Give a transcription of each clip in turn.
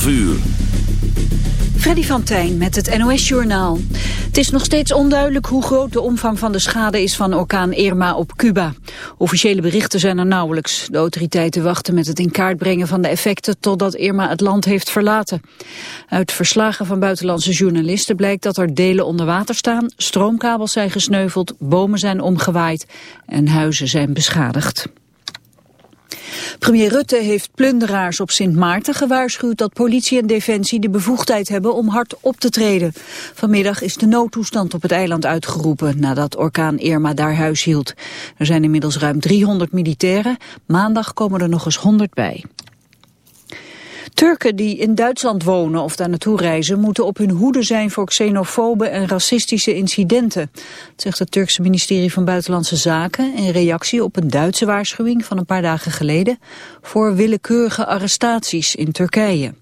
12 uur. Freddy van Tijn met het NOS-journaal. Het is nog steeds onduidelijk hoe groot de omvang van de schade is van orkaan Irma op Cuba. Officiële berichten zijn er nauwelijks. De autoriteiten wachten met het in kaart brengen van de effecten totdat Irma het land heeft verlaten. Uit verslagen van buitenlandse journalisten blijkt dat er delen onder water staan, stroomkabels zijn gesneuveld, bomen zijn omgewaaid en huizen zijn beschadigd. Premier Rutte heeft plunderaars op Sint Maarten gewaarschuwd dat politie en defensie de bevoegdheid hebben om hard op te treden. Vanmiddag is de noodtoestand op het eiland uitgeroepen nadat orkaan Irma daar huis hield. Er zijn inmiddels ruim 300 militairen, maandag komen er nog eens 100 bij. Turken die in Duitsland wonen of daar naartoe reizen... moeten op hun hoede zijn voor xenofobe en racistische incidenten. Zegt het Turkse ministerie van Buitenlandse Zaken... in reactie op een Duitse waarschuwing van een paar dagen geleden... voor willekeurige arrestaties in Turkije.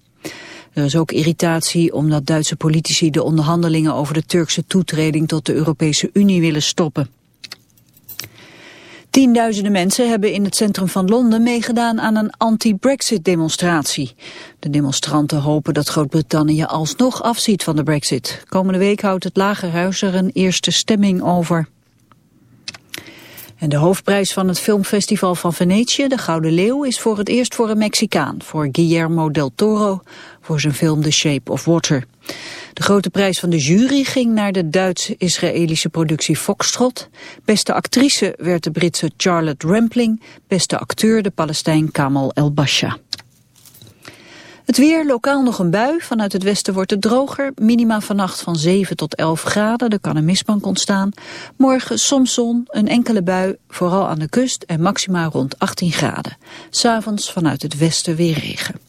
Er is ook irritatie omdat Duitse politici de onderhandelingen over de Turkse toetreding tot de Europese Unie willen stoppen. Tienduizenden mensen hebben in het centrum van Londen meegedaan aan een anti-Brexit demonstratie. De demonstranten hopen dat Groot-Brittannië alsnog afziet van de Brexit. Komende week houdt het Lagerhuis er een eerste stemming over. En de hoofdprijs van het filmfestival van Venetië, de Gouden Leeuw, is voor het eerst voor een Mexicaan, voor Guillermo del Toro, voor zijn film The Shape of Water. De grote prijs van de jury ging naar de Duits-Israëlische productie Foxtrot. Beste actrice werd de Britse Charlotte Rampling, beste acteur de Palestijn Kamal El-Basha. Het weer, lokaal nog een bui. Vanuit het westen wordt het droger. Minima vannacht van 7 tot 11 graden. Er kan een mistbank ontstaan. Morgen soms zon, een enkele bui, vooral aan de kust en maxima rond 18 graden. S'avonds vanuit het westen weer regen.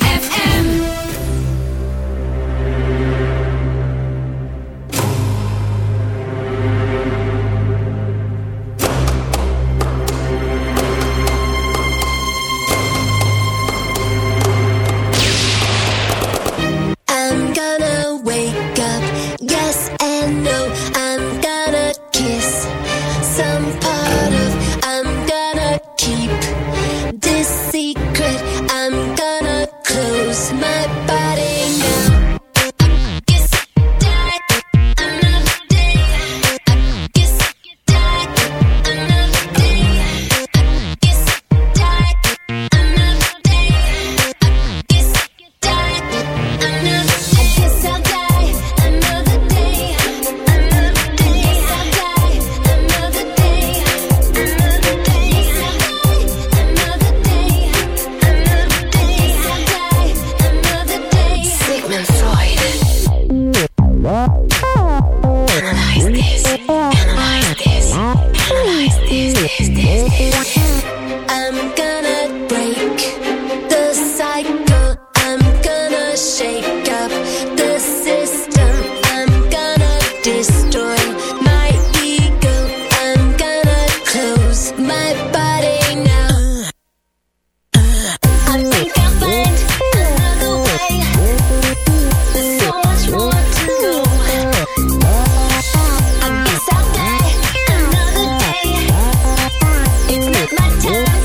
my time.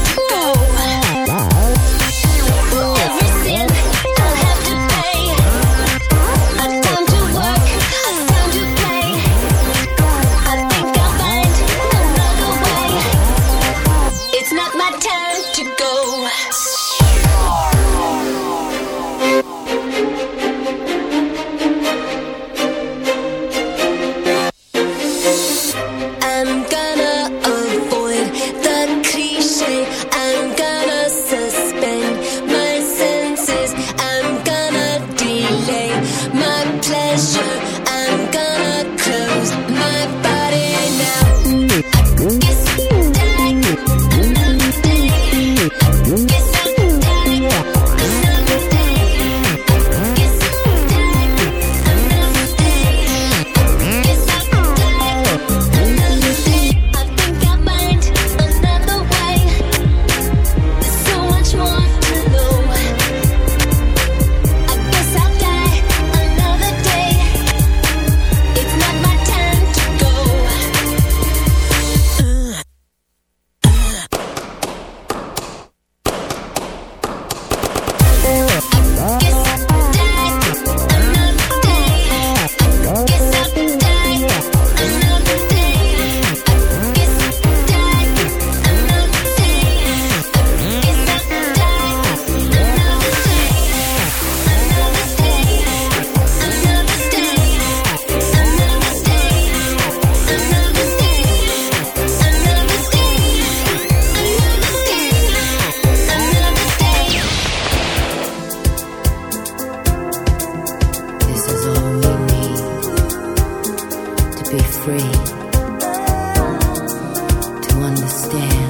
free to understand.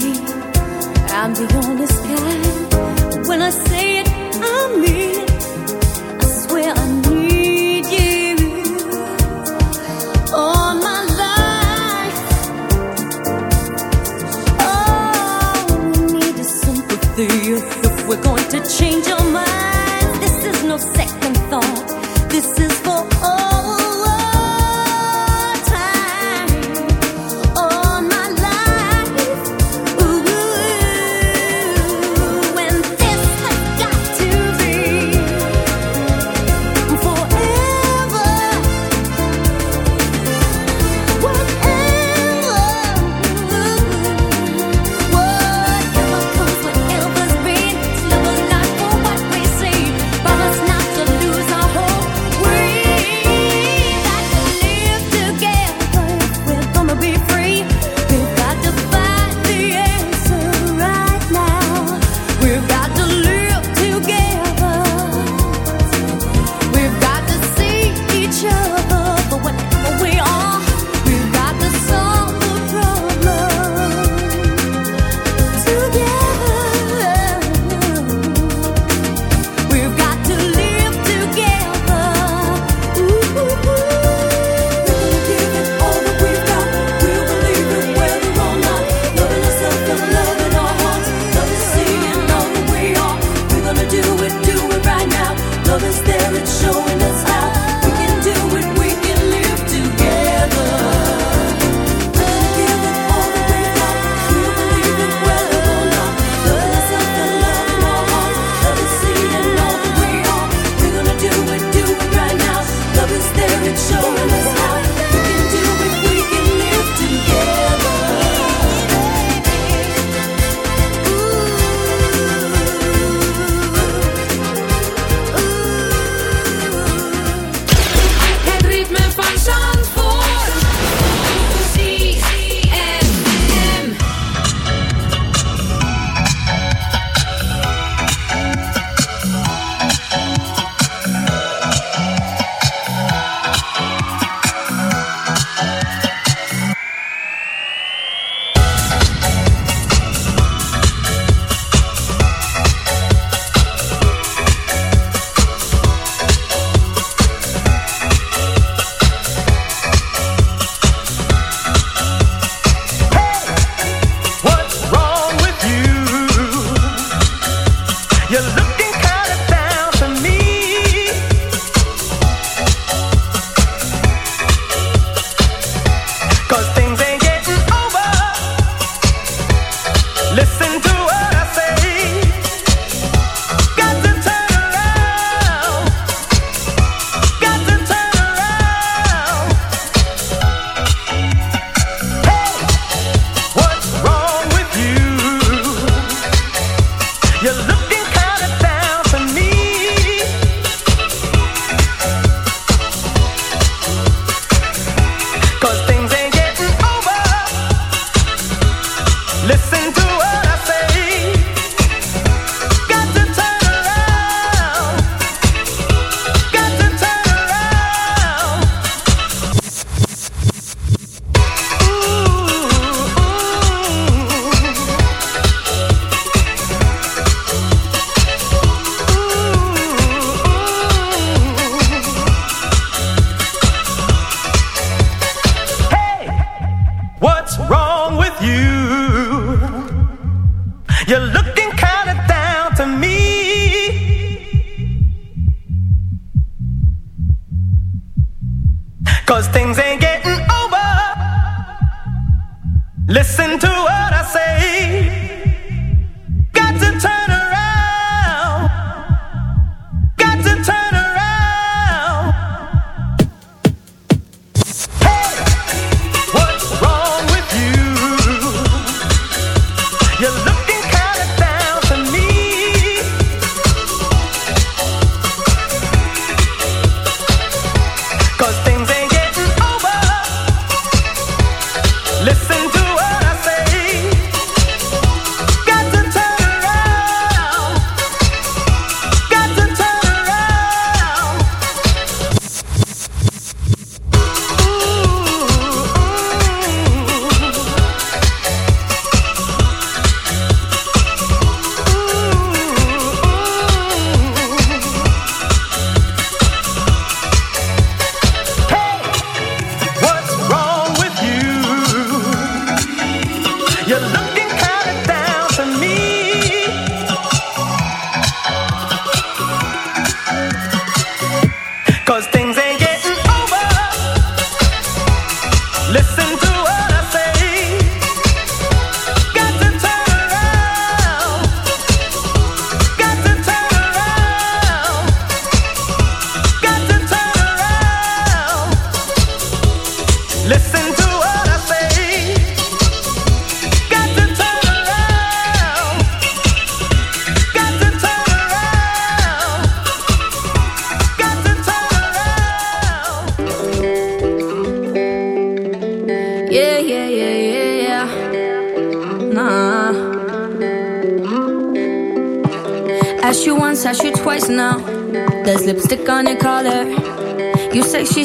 me. I'm the only sky.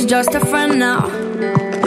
just a friend now.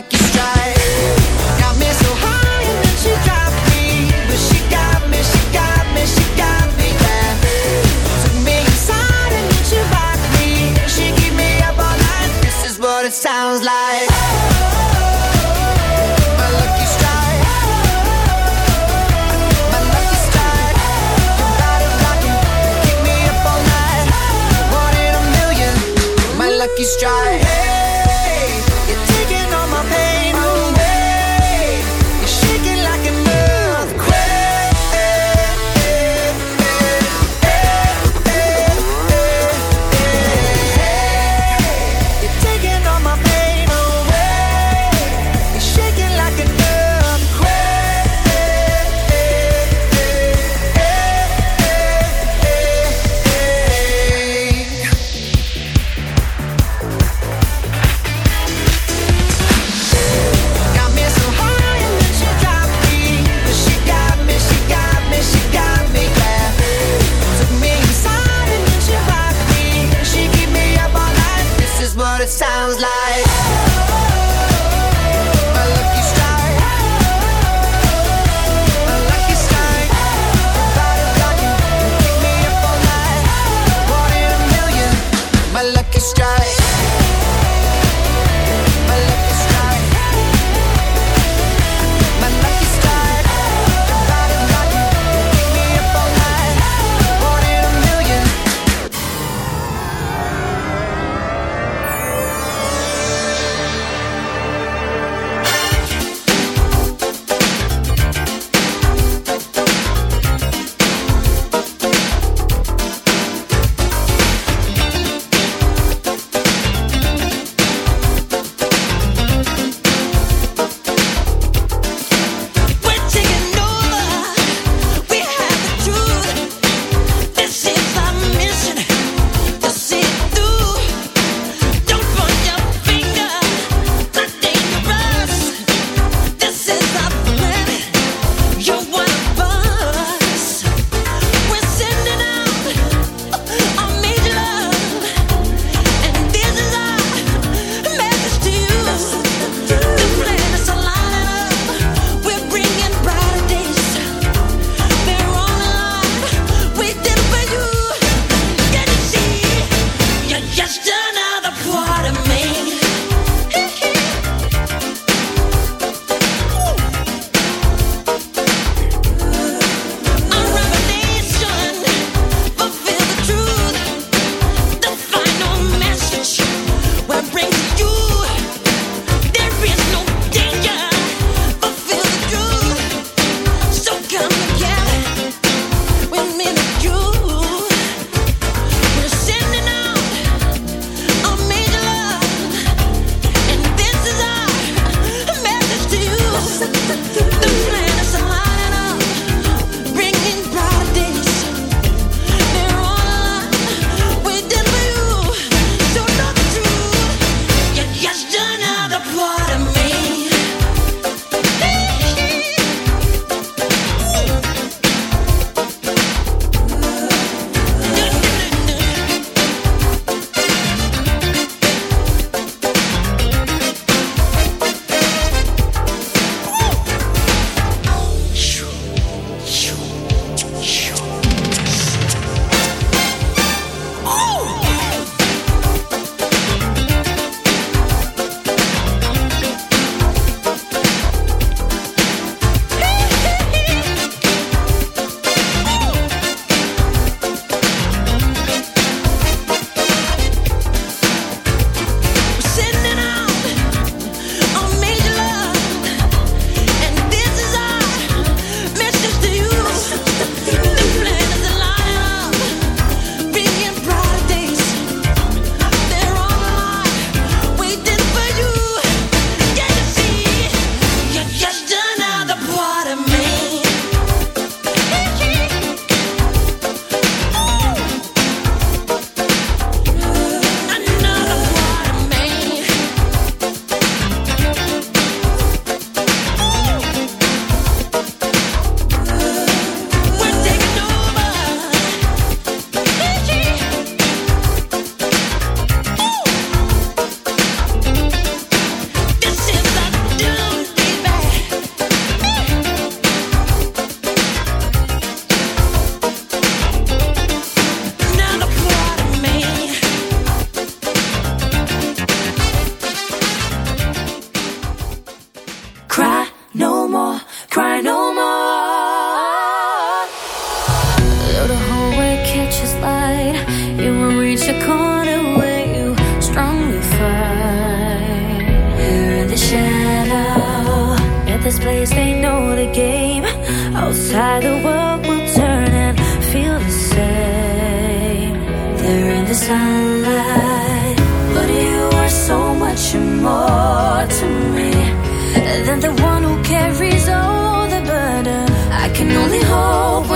lucky strike.